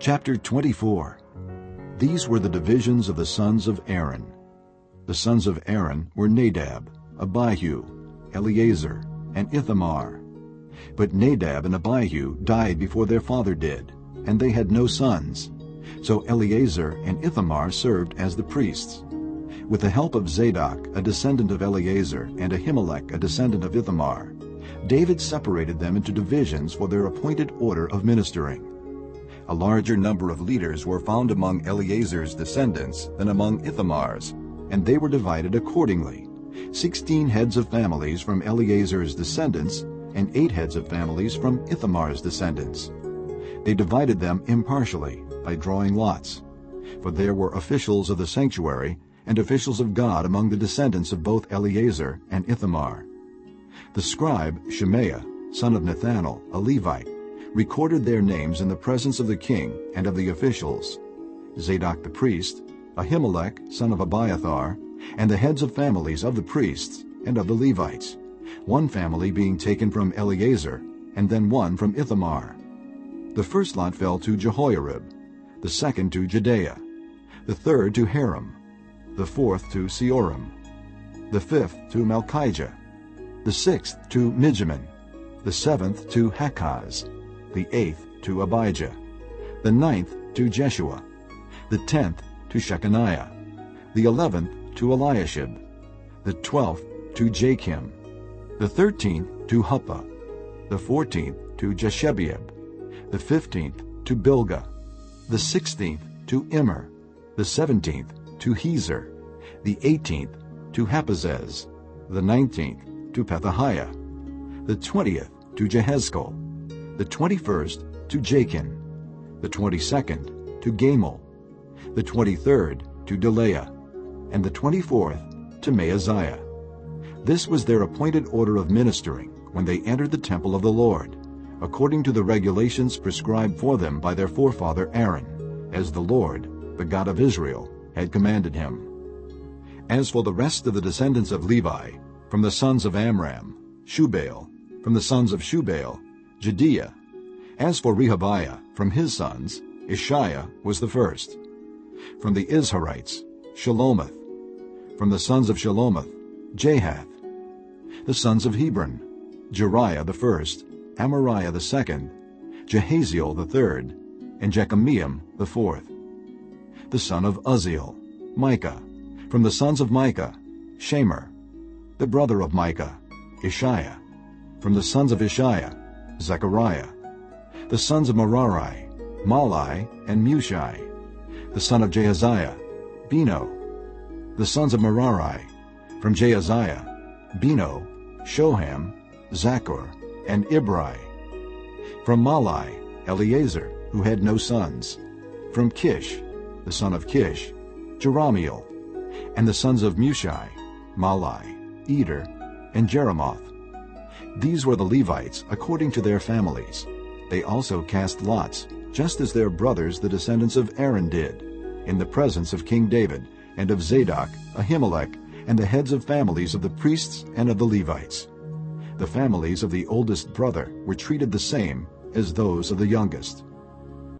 Chapter 24 These were the divisions of the sons of Aaron. The sons of Aaron were Nadab, Abihu, Eleazar, and Ithamar. But Nadab and Abihu died before their father did, and they had no sons. So Eleazar and Ithamar served as the priests. With the help of Zadok, a descendant of Eleazar, and Ahimelech, a descendant of Ithamar, David separated them into divisions for their appointed order of ministering. A larger number of leaders were found among Eleazar's descendants than among Ithamar's, and they were divided accordingly. Sixteen heads of families from Eleazar's descendants and eight heads of families from Ithamar's descendants. They divided them impartially by drawing lots. For there were officials of the sanctuary and officials of God among the descendants of both Eleazar and Ithamar. The scribe Shemaiah, son of Nethanel, a Levite, recorded their names in the presence of the king and of the officials. Zadok the priest, Ahimelech, son of Abiathar, and the heads of families of the priests and of the Levites, one family being taken from Eleazar, and then one from Ithamar. The first lot fell to Jehoiarib, the second to Jedaiah, the third to Harim, the fourth to Seorim, the fifth to Malchijah, the sixth to Mijamin, the seventh to Hakkoz, the eighth to Abijah, the ninth to Jeshua, the tenth to Shechaniah, the eleventh to Eliashib, the twelfth to Jakim, the thirteenth to Huppah, the fourteenth to Jeshebeab, the fifteenth to Bilgah, the sixteenth to Immer, the seventeenth to Hezir, the eighteenth to Happizzez, the nineteenth to Pethahiah, the twentieth to Jehezkel, the twenty-first to Jachin, the twenty-second to Gamul, the twenty-third to Delaiah, and the twenty-fourth to Maaziah. This was their appointed order of ministering when they entered the temple of the Lord, according to the regulations prescribed for them by their forefather Aaron, as the Lord, the God of Israel, had commanded him. As for the rest of the descendants of Levi, from the sons of Amram, Shubael, from the sons of Shubael, Jehdeiah. As for Rehabiah, from his sons, Ishiah was the first. From the Izharites, Shelomoth. From the sons of Shelomoth, Jahath. The sons of Hebron, Jeriah the first, Amariah the second, Jahaziel the third, and Jekameam the fourth. The son of Uzziel, Micah. From the sons of Micah, Shamir. The brother of Micah, Ishiah. From the sons of Ishiah, Zechariah. The sons of Merari, Mahli, and Mushi. The son of Jaaziah, Beno. The sons of Merari, from Jaaziah, Beno, Shoham, Zaccur, and Ibri. From Mahli, Eleazar, who had no sons. From Kish, the son of Kish, Jerahmeel, And the sons of Mushi, Mahli, Eder, and Jerimoth. These were the Levites according to their families. They also cast lots, just as their brothers the descendants of Aaron did, in the presence of King David, and of Zadok, Ahimelech, and the heads of families of the priests and of the Levites. The families of the oldest brother were treated the same as those of the youngest.